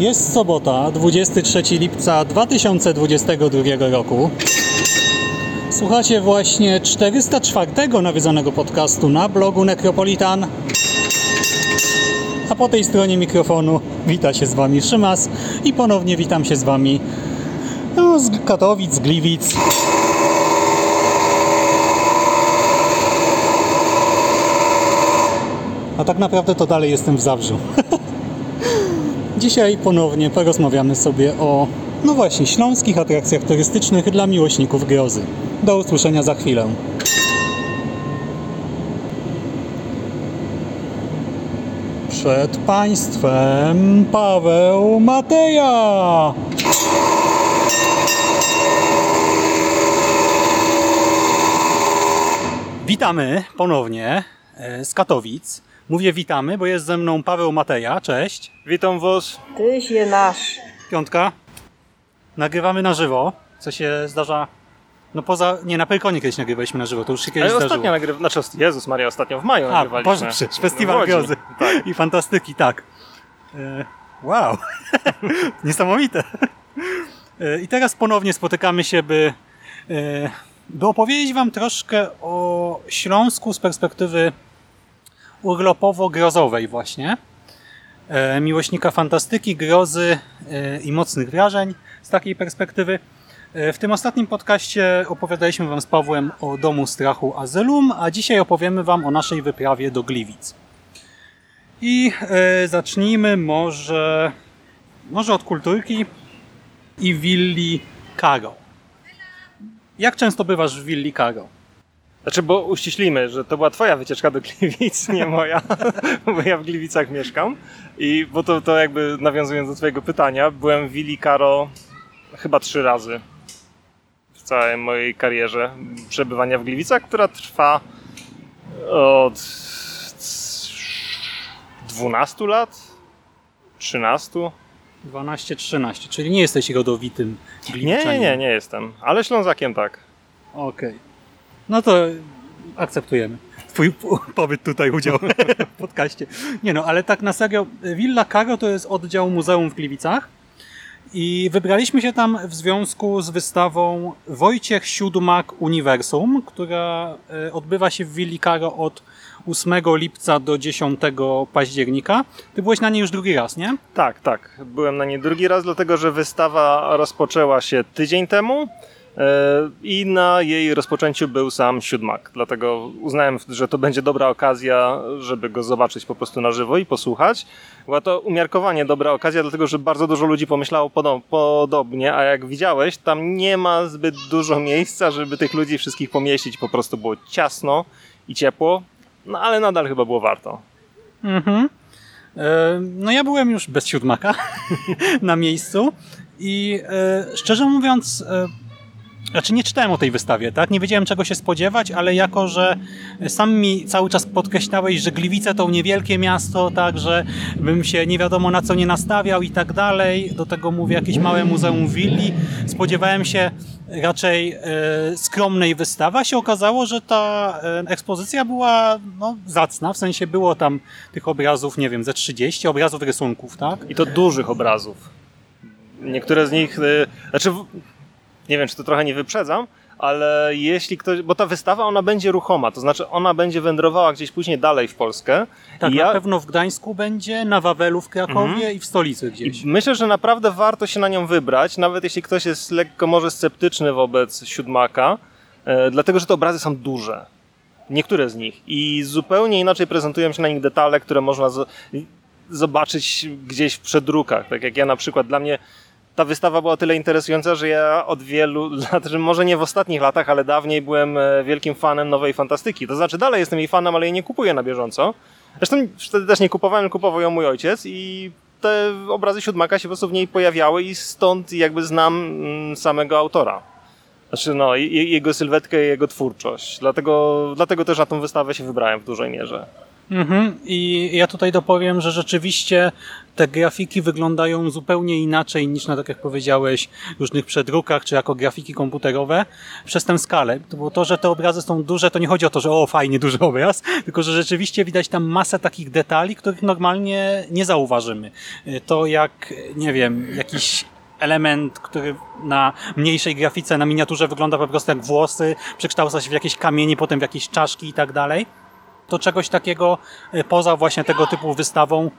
Jest sobota, 23 lipca 2022 roku. Słuchacie właśnie 404 nawiedzonego podcastu na blogu Necropolitan. A po tej stronie mikrofonu wita się z Wami Szymas i ponownie witam się z Wami no, z Katowic, z Gliwic. A tak naprawdę to dalej jestem w Zabrzu. Dzisiaj ponownie porozmawiamy sobie o, no właśnie, śląskich atrakcjach turystycznych dla miłośników grozy. Do usłyszenia za chwilę. Przed Państwem Paweł Mateja. Witamy ponownie e, z Katowic. Mówię witamy, bo jest ze mną Paweł Mateja. Cześć. Witam Was. Tyś je nasz. Piątka. Nagrywamy na żywo, co się zdarza. No poza. Nie, na Pyrkonie kiedyś nagrywaliśmy na żywo, to już się kiedyś Ale zdarzyło. ostatnio nagrywaliśmy, znaczy Jezus Maria, ostatnio w maju A, nagrywaliśmy. Boże, przecież festiwal grozy Tak. i fantastyki, tak. E, wow, niesamowite. E, I teraz ponownie spotykamy się, by, e, by opowiedzieć Wam troszkę o Śląsku z perspektywy urlopowo-grozowej właśnie. E, miłośnika fantastyki, grozy e, i mocnych wrażeń z takiej perspektywy. E, W tym ostatnim podcaście opowiadaliśmy Wam z Pawłem o domu strachu Azylum, a dzisiaj opowiemy Wam o naszej wyprawie do Gliwic. I zacznijmy może, może od kulturki i willi Karo. Jak często bywasz w willi Karo? Znaczy, bo uściślimy, że to była twoja wycieczka do Gliwic, nie moja, bo ja w Gliwicach mieszkam. I bo to, to jakby nawiązując do twojego pytania, byłem w Willi Caro chyba trzy razy w całej mojej karierze przebywania w Gliwicach, która trwa od 12 lat, 13. 12-13, czyli nie jesteś rodowitym Nie, gliwiczanin. nie, nie, nie jestem, ale Ślązakiem tak. Okej. No to akceptujemy twój pobyt tutaj, udział w podcaście. Nie no, ale tak na serio, Villa Caro to jest oddział muzeum w Gliwicach i wybraliśmy się tam w związku z wystawą Wojciech Siódmak Uniwersum, która e, odbywa się w Willi Caro od 8 lipca do 10 października. Ty byłeś na niej już drugi raz, nie? Tak, tak. Byłem na niej drugi raz, dlatego że wystawa rozpoczęła się tydzień temu i na jej rozpoczęciu był sam siódmak. Dlatego uznałem, że to będzie dobra okazja, żeby go zobaczyć po prostu na żywo i posłuchać. Była to umiarkowanie dobra okazja, dlatego że bardzo dużo ludzi pomyślało podo- podobnie, a jak widziałeś, tam nie ma zbyt dużo miejsca, żeby tych ludzi wszystkich pomieścić. Po prostu było ciasno i ciepło, no ale nadal chyba było warto. Mhm. E, No ja byłem już bez siódmaka na miejscu i e, szczerze mówiąc, e, znaczy nie czytałem o tej wystawie, tak? Nie wiedziałem czego się spodziewać, ale jako, że sam mi cały czas podkreślałeś, że Gliwice to niewielkie miasto, tak, że bym się nie wiadomo na co nie nastawiał i tak dalej, do tego mówię jakieś małe muzeum willi, spodziewałem się raczej e, skromnej wystawy, a się okazało, że ta e, ekspozycja była no, zacna, w sensie było tam tych obrazów, nie wiem, ze 30 obrazów rysunków, tak? I to dużych obrazów. Niektóre z nich, y, znaczy, nie wiem, czy to trochę nie wyprzedzam, ale jeśli ktoś, bo ta wystawa ona będzie ruchoma, to znaczy ona będzie wędrowała gdzieś później dalej w Polskę. Tak, I na ja, pewno w Gdańsku będzie, na Wawelu w Krakowie Mhm. i w stolicy gdzieś. I myślę, że naprawdę warto się na nią wybrać, nawet jeśli ktoś jest lekko może sceptyczny wobec siódmaka, e, dlatego że te obrazy są duże. Niektóre z nich. I zupełnie inaczej prezentują się na nich detale, które można zo- zobaczyć gdzieś w przedrukach. Tak jak ja na przykład, dla mnie ta wystawa była tyle interesująca, że ja od wielu lat, że może nie w ostatnich latach, ale dawniej byłem e, wielkim fanem nowej fantastyki. To znaczy dalej jestem jej fanem, ale jej nie kupuję na bieżąco. Zresztą wtedy też nie kupowałem, kupował ją mój ojciec i te obrazy siódmaka się po prostu w niej pojawiały i stąd jakby znam mm, samego autora. Znaczy no, jego sylwetkę i jego twórczość. Dlatego, dlatego też na tą wystawę się wybrałem w dużej mierze. Mhm. I ja tutaj dopowiem, że rzeczywiście te grafiki wyglądają zupełnie inaczej niż na, tak jak powiedziałeś, różnych przedrukach, czy jako grafiki komputerowe, przez tę skalę. To było to, że te obrazy są duże, to nie chodzi o to, że o, fajnie, duży obraz, tylko że rzeczywiście widać tam masę takich detali, których normalnie nie zauważymy. To jak, nie wiem, jakiś element, który na mniejszej grafice, na miniaturze wygląda po prostu jak włosy, przekształca się w jakieś kamienie, potem w jakieś czaszki i tak dalej to czegoś takiego e, poza właśnie tego typu wystawą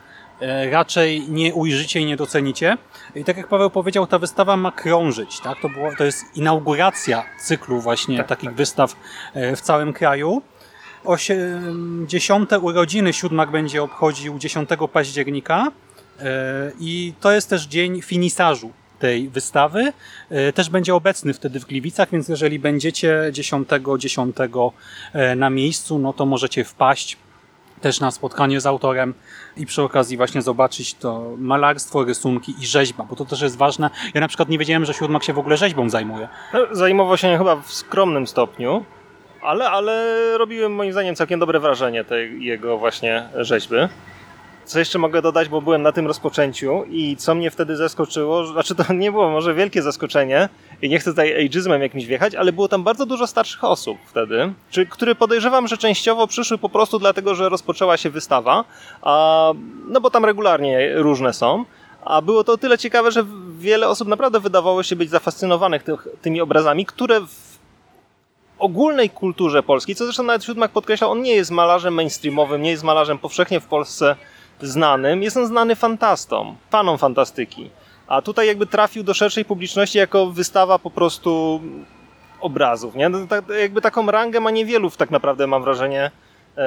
e, raczej nie ujrzycie i nie docenicie. I tak jak Paweł powiedział, ta wystawa ma krążyć. Tak? To, było, to jest inauguracja cyklu właśnie takich wystaw e, w całym kraju. 80. urodziny Siódmak będzie obchodził 10 października i to jest też dzień finisażu tej wystawy. E, Też będzie obecny wtedy w Gliwicach, więc jeżeli będziecie 10, 10 e, na miejscu, no to możecie wpaść też na spotkanie z autorem i przy okazji właśnie zobaczyć to malarstwo, rysunki i rzeźba, bo to też jest ważne. Ja na przykład nie wiedziałem, że Siódmak się w ogóle rzeźbą zajmuje. No, Zajmował się chyba w skromnym stopniu, ale, ale robiłem moim zdaniem całkiem dobre wrażenie tej jego właśnie rzeźby. Co jeszcze mogę dodać, bo byłem na tym rozpoczęciu i co mnie wtedy zaskoczyło, znaczy to nie było może wielkie zaskoczenie i nie chcę tutaj ageizmem jakimś wjechać, ale było tam bardzo dużo starszych osób wtedy, czy, które podejrzewam, że częściowo przyszły po prostu dlatego, że rozpoczęła się wystawa, a, no bo tam regularnie różne są. A było to o tyle ciekawe, że wiele osób naprawdę wydawało się być zafascynowanych tych, tymi obrazami, które w ogólnej kulturze polskiej, co zresztą nawet Siódmak podkreślał, on nie jest malarzem mainstreamowym, nie jest malarzem powszechnie w Polsce znanym, jest on znany fantastom, fanom fantastyki. A tutaj jakby trafił do szerszej publiczności jako wystawa po prostu obrazów, nie? No, tak, jakby taką rangę ma niewielu tak naprawdę, mam wrażenie, e,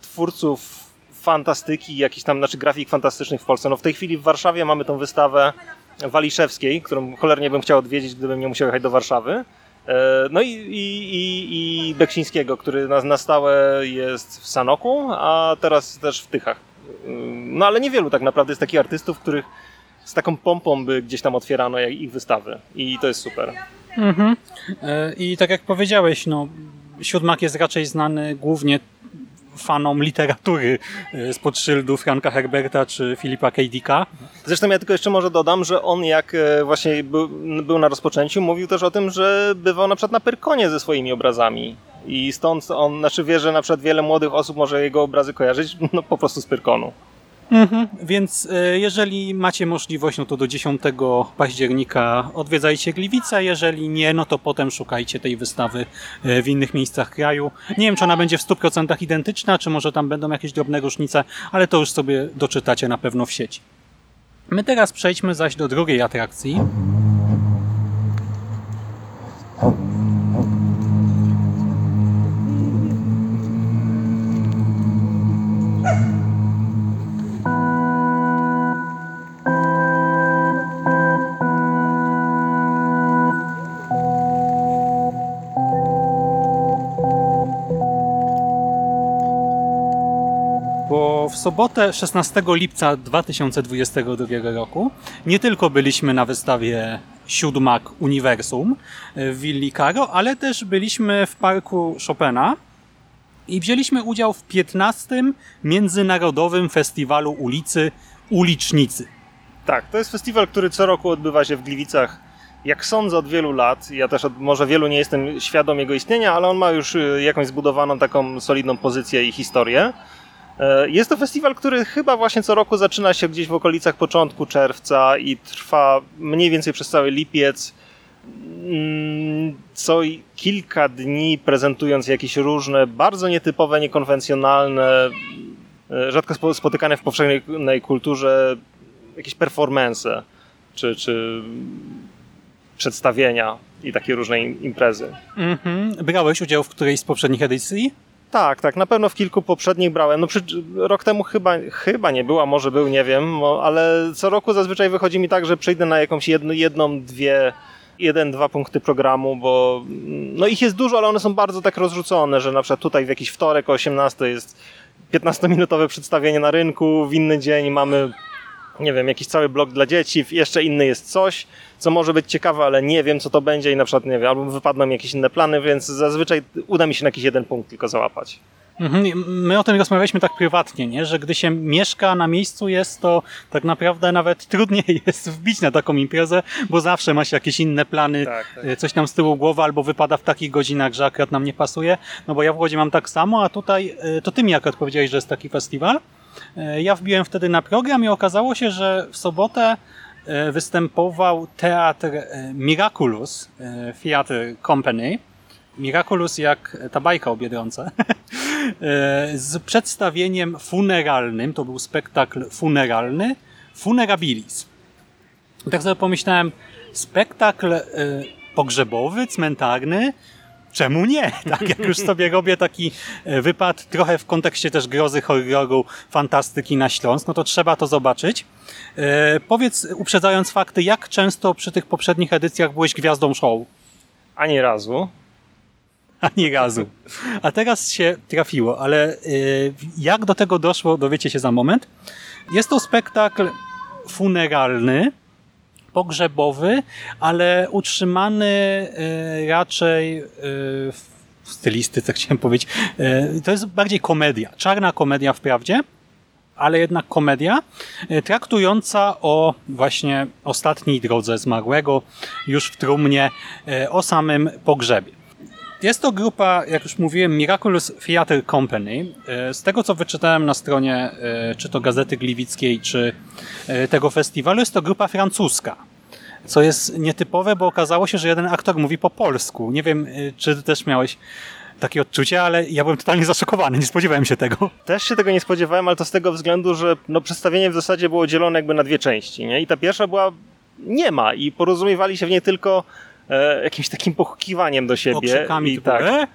twórców fantastyki, jakichś tam, znaczy grafik fantastycznych w Polsce. No w tej chwili w Warszawie mamy tą wystawę Waliszewskiej, którą cholernie bym chciał odwiedzić, gdybym nie musiał jechać do Warszawy. E, No i, i, i, i Beksińskiego, który na, na stałe jest w Sanoku, a teraz też w Tychach. No ale niewielu tak naprawdę jest takich artystów, których z taką pompą by gdzieś tam otwierano ich wystawy. I to jest super. Mhm. E, I tak jak powiedziałeś, no, Siódmak jest raczej znany głównie fanom literatury e, spod szyldu Franka Herberta czy Filipa K. Zresztą ja tylko jeszcze może dodam, że on jak e, właśnie był, był na rozpoczęciu, mówił też o tym, że bywał na przykład na Pyrkonie ze swoimi obrazami. I stąd on, znaczy wie, że na przykład wiele młodych osób może jego obrazy kojarzyć, no po prostu z Pyrkonu. Mhm. Więc e, jeżeli macie możliwość, no to do 10 października odwiedzajcie Gliwice, jeżeli nie, no to potem szukajcie tej wystawy e, w innych miejscach kraju. Nie wiem, czy ona będzie w 100% identyczna, czy może tam będą jakieś drobne różnice, ale to już sobie doczytacie na pewno w sieci. My teraz przejdźmy zaś do drugiej atrakcji. W sobotę 16 lipca 2022 roku nie tylko byliśmy na wystawie Siódmak Uniwersum w Willi Caro, ale też byliśmy w parku Chopina i wzięliśmy udział w 15. Międzynarodowym Festiwalu Ulicy Ulicznicy. Tak, to jest festiwal, który co roku odbywa się w Gliwicach. Jak sądzę od wielu lat, ja też od, może wielu nie jestem świadom jego istnienia, ale on ma już y, jakąś zbudowaną taką solidną pozycję i historię. E, Jest to festiwal, który chyba właśnie co roku zaczyna się gdzieś w okolicach początku czerwca i trwa mniej więcej przez cały lipiec. mm, co kilka dni prezentując jakieś różne, bardzo nietypowe, niekonwencjonalne, e, rzadko spotykane w powszechnej kulturze jakieś performance czy, czy przedstawienia i takie różne imprezy. Mhm. Brałeś udział w którejś z poprzednich edycji? Tak, tak, na pewno w kilku poprzednich brałem. No, przy, rok temu chyba, chyba nie była, może był, nie wiem, ale co roku zazwyczaj wychodzi mi tak, że przyjdę na jakąś jedno, jedną, dwie, jeden, dwa punkty programu, bo no ich jest dużo, ale one są bardzo tak rozrzucone, że na przykład tutaj w jakiś wtorek o 18 jest 15-minutowe przedstawienie na rynku, w inny dzień mamy nie wiem, jakiś cały blok dla dzieci, jeszcze inny jest coś, co może być ciekawe, ale nie wiem, co to będzie i na przykład, nie wiem, albo wypadną mi jakieś inne plany, więc zazwyczaj uda mi się na jakiś jeden punkt tylko załapać. Mhm. My o tym rozmawialiśmy tak prywatnie, nie? że gdy się mieszka na miejscu jest, to tak naprawdę nawet trudniej jest wbić na taką imprezę, bo zawsze ma się jakieś inne plany, tak, tak. E, coś tam z tyłu głowy albo wypada w takich godzinach, że akurat nam nie pasuje. No bo ja w Łodzi mam tak samo, a tutaj e, to ty mi akurat powiedziałeś, że jest taki festiwal. E, ja wbiłem wtedy na program i okazało się, że w sobotę e, występował teatr e, Miraculous Theatre Company. Miraculous jak ta bajka o Biedronce. z przedstawieniem funeralnym, to był spektakl funeralny, Funerabilis. Tak sobie pomyślałem, spektakl pogrzebowy, cmentarny, czemu nie? Tak, jak już sobie robię taki e, wypad trochę w kontekście też grozy, horroru, fantastyki na Śląsk, no to trzeba to zobaczyć. E, powiedz, uprzedzając fakty, jak często przy tych poprzednich edycjach byłeś gwiazdą show? Ani razu. Ani razu. A teraz się trafiło, ale e, jak do tego doszło, dowiecie się za moment. Jest to spektakl funeralny, pogrzebowy, ale utrzymany e, raczej e, w stylistyce, chciałem powiedzieć. E, to jest bardziej komedia, czarna komedia wprawdzie, ale jednak komedia, traktująca o właśnie ostatniej drodze zmarłego, już w trumnie, o samym pogrzebie. Jest to grupa, jak już mówiłem, Miraculous Theatre Company. Z tego, co wyczytałem na stronie czy to Gazety Gliwickiej, czy tego festiwalu, jest to grupa francuska co jest nietypowe, bo okazało się, że jeden aktor mówi po polsku. Nie wiem, czy ty też miałeś takie odczucie, ale ja byłem totalnie zaszokowany, nie spodziewałem się tego. Też się tego nie spodziewałem, ale to z tego względu, że no, przedstawienie w zasadzie było dzielone jakby na dwie części. Nie? I ta pierwsza była nie ma i porozumiewali się w niej tylko e, jakimś takim pochukiwaniem do siebie. Okrzykami I tak. E?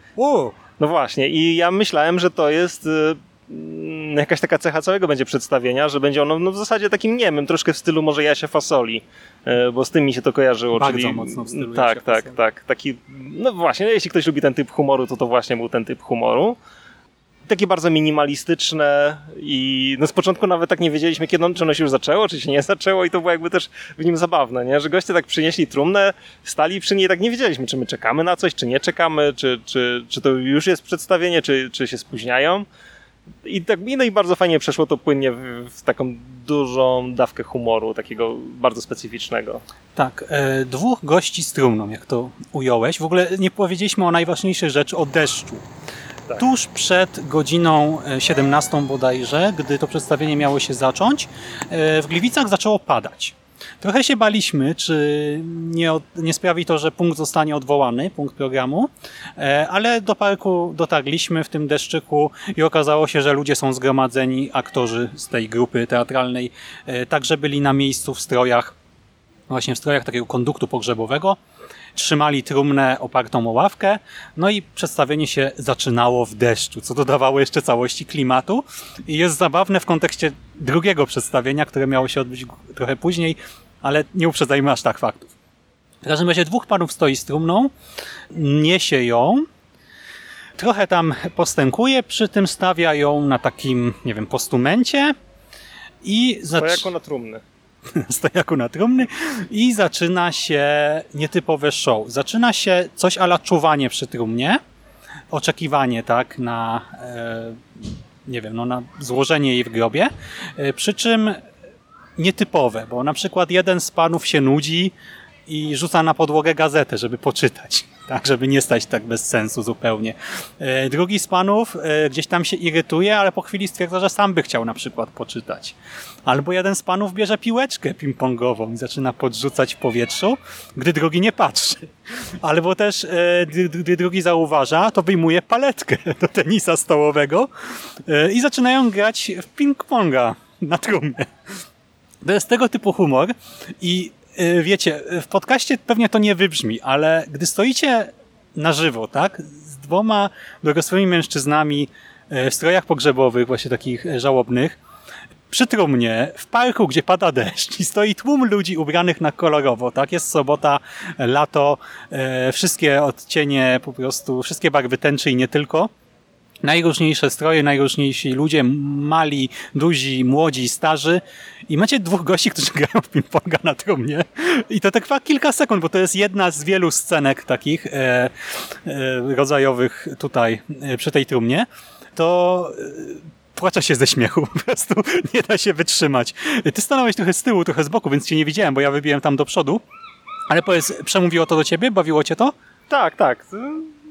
No właśnie i ja myślałem, że to jest e, Mm, jakaś taka cecha całego będzie przedstawienia, że będzie ono no, w zasadzie takim niemym, troszkę w stylu może Jasia Fasoli, e, bo z tym mi się to kojarzyło. Bardzo czyli, mocno w stylu Tak, tak, Fasoli. tak. Taki, no właśnie, jeśli ktoś lubi ten typ humoru, to to właśnie był ten typ humoru takie bardzo minimalistyczne i no z początku nawet tak nie wiedzieliśmy, kiedy on, czy ono się już zaczęło, czy się nie zaczęło i to było jakby też w nim zabawne, nie? że goście tak przynieśli trumnę, stali przy niej tak nie wiedzieliśmy, czy my czekamy na coś, czy nie czekamy, czy, czy, czy to już jest przedstawienie, czy, czy się spóźniają. I tak no i bardzo fajnie przeszło to płynnie w, w, taką dużą dawkę humoru, takiego bardzo specyficznego. Tak, e, dwóch gości z trumną, jak to ująłeś. W ogóle nie powiedzieliśmy o najważniejszej rzeczy, o deszczu. Tak. Tuż przed godziną 17 e, bodajże, gdy to przedstawienie miało się zacząć, e, w Gliwicach zaczęło padać. Trochę się baliśmy, czy nie, nie sprawi to, że punkt zostanie odwołany, punkt programu, e, ale do parku dotarliśmy w tym deszczyku i okazało się, że ludzie są zgromadzeni, aktorzy z tej grupy teatralnej także byli na miejscu w strojach, właśnie w strojach takiego konduktu pogrzebowego trzymali trumnę opartą o ławkę, no i przedstawienie się zaczynało w deszczu, co dodawało jeszcze całości klimatu i jest zabawne w kontekście drugiego przedstawienia, które miało się odbyć trochę później, ale nie uprzedzajmy aż tak faktów. W każdym razie dwóch panów stoi z trumną, niesie ją, trochę tam postękuje, przy tym stawia ją na takim, nie wiem, postumencie i... Stojako na trumny. Stojako na trumny i zaczyna się nietypowe show. Zaczyna się coś ala czuwanie przy trumnie, oczekiwanie tak na e, nie wiem, no na złożenie jej w grobie, e, przy czym nietypowe, bo na przykład jeden z panów się nudzi i rzuca na podłogę gazetę, żeby poczytać. Tak, żeby nie stać tak bez sensu zupełnie. E, drugi z panów e, gdzieś tam się irytuje, ale po chwili stwierdza, że sam by chciał na przykład poczytać. Albo jeden z panów bierze piłeczkę ping-pongową i zaczyna podrzucać w powietrzu, gdy drugi nie patrzy. Albo też, e, gdy drugi zauważa, to wyjmuje paletkę do tenisa stołowego i zaczynają grać w ping-ponga na trumnie. To jest tego typu humor i wiecie, w podcaście pewnie to nie wybrzmi, ale gdy stoicie na żywo, tak, z dwoma dorosłymi mężczyznami y, w strojach pogrzebowych, właśnie takich żałobnych, przy trumnie, w parku, gdzie pada deszcz i stoi tłum ludzi ubranych na kolorowo, tak? Jest sobota, lato, wszystkie odcienie po prostu, wszystkie barwy tęczy i nie tylko najróżniejsze stroje, najróżniejsi ludzie, mali, duzi, młodzi, starzy i macie dwóch gości, którzy grają w ping-ponga na trumnie i to trwa kilka sekund, bo to jest jedna z wielu scenek takich e, e, rodzajowych tutaj e, przy tej trumnie, to e, płacza się ze śmiechu, po prostu nie da się wytrzymać. Ty stanąłeś trochę z tyłu, trochę z boku, więc cię nie widziałem, bo ja wybiłem tam do przodu, ale powiedz, przemówiło to do ciebie? Bawiło cię to? Tak, tak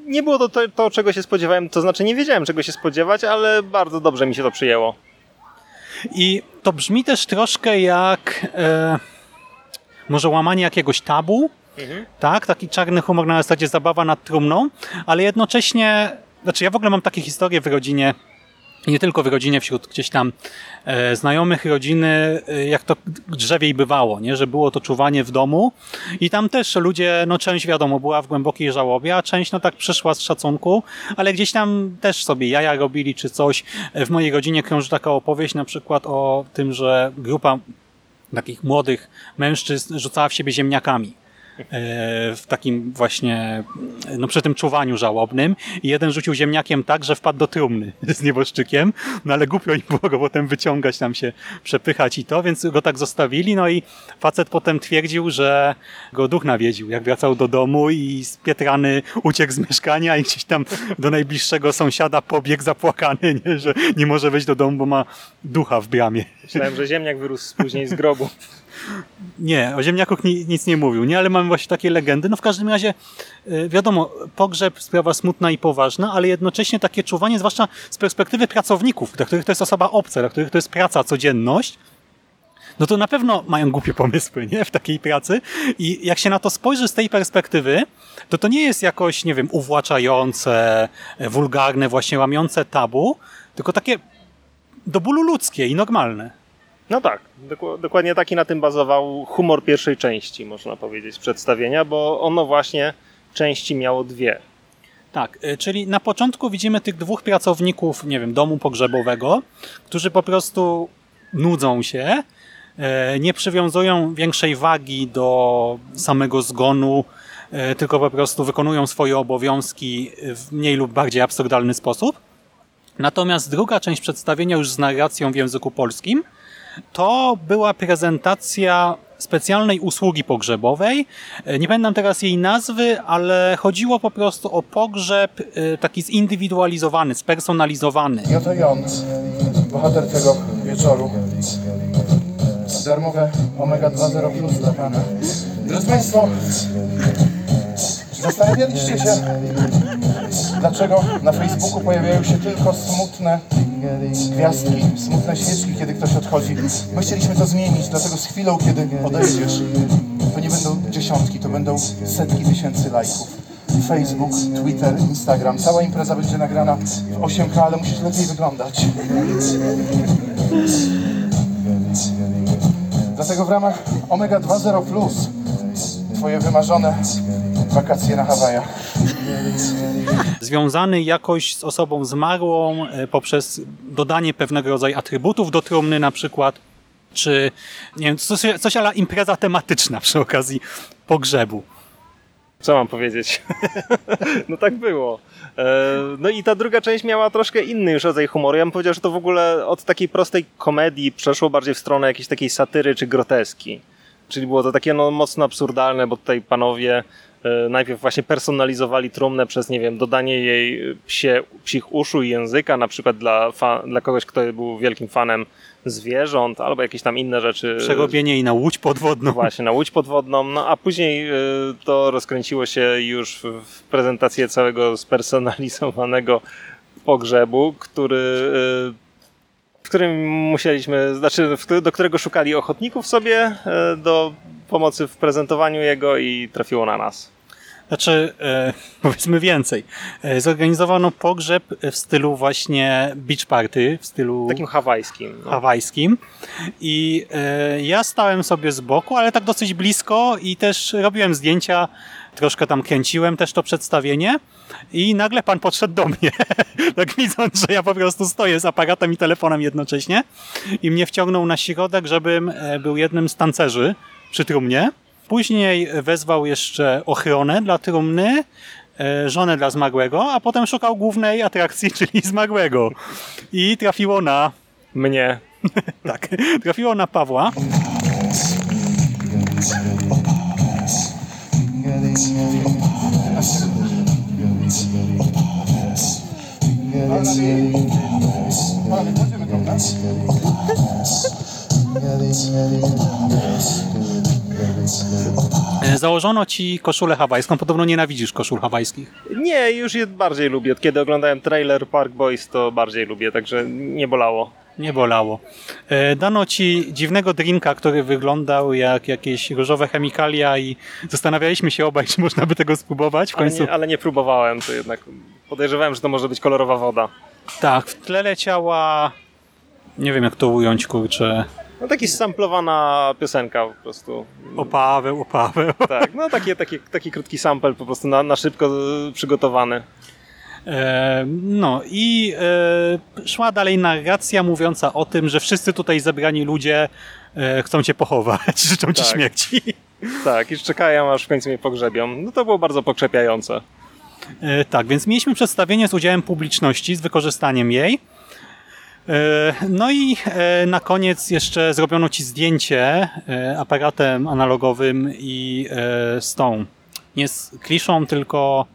nie było to, to, to, czego się spodziewałem, to znaczy nie wiedziałem, czego się spodziewać, ale bardzo dobrze mi się to przyjęło. I to brzmi też troszkę jak e, może łamanie jakiegoś tabu, mhm. tak? Taki czarny humor na zasadzie zabawa nad trumną, ale jednocześnie, znaczy ja w ogóle mam takie historie w rodzinie, nie tylko w rodzinie, wśród gdzieś tam e, znajomych rodziny, e, jak to drzewiej bywało, nie? że było to czuwanie w domu i tam też ludzie, no część wiadomo, była w głębokiej żałobie, a część no tak przyszła z szacunku, ale gdzieś tam też sobie jaja robili czy coś. E, w mojej rodzinie krąży taka opowieść na przykład o tym, że grupa takich młodych mężczyzn rzucała w siebie ziemniakami w takim właśnie, no przy tym czuwaniu żałobnym i jeden rzucił ziemniakiem tak, że wpadł do trumny z nieboszczykiem, no ale głupio im było go potem wyciągać, tam się przepychać i to, więc go tak zostawili, no i facet potem twierdził, że go duch nawiedził, jak wracał do domu i z Pietrany uciekł z mieszkania i gdzieś tam do najbliższego sąsiada pobiegł zapłakany, nie? że nie może wejść do domu, bo ma ducha w bramie. Myślałem, że ziemniak wyrósł później z grobu. Nie, o ziemniaków ni nic nie mówił, nie, ale mamy właśnie takie legendy. No w każdym razie, e, wiadomo, pogrzeb sprawa smutna i poważna, ale jednocześnie takie czuwanie, zwłaszcza z perspektywy pracowników, dla których to jest osoba obca, dla których to jest praca, codzienność, no to na pewno mają głupie pomysły, nie? W takiej pracy. I jak się na to spojrzy z tej perspektywy, to to nie jest jakoś, nie wiem, uwłaczające, e, wulgarne, właśnie łamiące tabu, tylko takie do bólu ludzkie i normalne. No tak, dokładnie taki na tym bazował humor pierwszej części, można powiedzieć, przedstawienia, bo ono właśnie części miało dwie. Tak, y, czyli na początku widzimy tych dwóch pracowników, nie wiem, domu pogrzebowego, którzy po prostu nudzą się, y, nie przywiązują większej wagi do samego zgonu, y, tylko po prostu wykonują swoje obowiązki w mniej lub bardziej absurdalny sposób. Natomiast druga część przedstawienia już z narracją w języku polskim to była prezentacja specjalnej usługi pogrzebowej. E, nie pamiętam teraz jej nazwy, ale chodziło po prostu o pogrzeb e, taki zindywidualizowany, spersonalizowany. I oto ją, bohater tego wieczoru. Darmowe Omega 2.0 Plus dla Pana. Drodzy Państwo, zastanawialiście się, dlaczego na Facebooku pojawiają się tylko smutne gwiazdki, smutne świeczki, kiedy ktoś odchodzi. My chcieliśmy to zmienić, dlatego z chwilą, kiedy odejdziesz, to nie będą dziesiątki, to będą setki tysięcy lajków. Facebook, Twitter, Instagram. Cała impreza będzie nagrana w 8K, ale musisz lepiej wyglądać. Dlatego w ramach Omega 2.0 Plus Twoje wymarzone wakacje na Hawajach. Związany jakoś z osobą zmarłą e, poprzez dodanie pewnego rodzaju atrybutów do trumny na przykład, czy nie wiem, coś, coś ala impreza tematyczna przy okazji pogrzebu. Co mam powiedzieć? no tak było. E, no i ta druga część miała troszkę inny już rodzaj humoru. Ja bym powiedział, że to w ogóle od takiej prostej komedii przeszło bardziej w stronę jakiejś takiej satyry czy groteski. Czyli było to takie no, mocno absurdalne, bo tutaj panowie najpierw właśnie personalizowali trumnę przez, nie wiem, dodanie jej psie, psich uszu i języka, na przykład dla, dla kogoś, kto był wielkim fanem zwierząt, albo jakieś tam inne rzeczy. Przerobienie jej na łódź podwodną. Właśnie, na łódź podwodną, no a później y, to rozkręciło się już w, prezentację całego spersonalizowanego pogrzebu, który, y, w którym musieliśmy, znaczy do którego szukali ochotników sobie do pomocy w prezentowaniu jego i trafiło na nas. Znaczy, e, powiedzmy więcej. E, zorganizowano pogrzeb w stylu właśnie beach party, w stylu Takim hawajskim. No. hawajskim. I e, ja stałem sobie z boku, ale tak dosyć blisko i też robiłem zdjęcia, troszkę tam kręciłem też to przedstawienie i nagle pan podszedł do mnie. tak widząc, że ja po prostu stoję z aparatem i telefonem jednocześnie i mnie wciągnął na środek, żebym e, był jednym z tancerzy przy trumnie. Później wezwał jeszcze ochronę dla trumny, e, żonę dla zmarłego, a potem szukał głównej atrakcji, czyli zmarłego. I trafiło na Mnie. tak, trafiło na Pawła. Założono ci koszulę hawajską. Podobno nienawidzisz koszul hawajskich. Nie, już je bardziej lubię. Kiedy oglądałem trailer Park Boys, to bardziej lubię, także nie bolało. Nie bolało. E, Dano ci dziwnego drinka, który wyglądał jak jakieś różowe chemikalia i zastanawialiśmy się obaj, czy można by tego spróbować. W Ale końcu nie, ale nie próbowałem, to jednak podejrzewałem, że to może być kolorowa woda. tak, w tle leciała nie wiem jak to ująć, kurczę. No taki samplowana piosenka po prostu. Opaweł, opaweł. Tak, no taki, taki, taki krótki sample po prostu na, na szybko przygotowany. E, No i e, szła dalej narracja mówiąca o tym, że wszyscy tutaj zebrani ludzie e, chcą cię pochować, życzą ci Tak. śmierci. Tak, już czekają aż w końcu mnie pogrzebią. No to było bardzo pokrzepiające. Tak, więc mieliśmy przedstawienie z udziałem publiczności, z wykorzystaniem jej. No i na koniec jeszcze zrobiono ci zdjęcie aparatem analogowym i z tą, nie z kliszą, tylko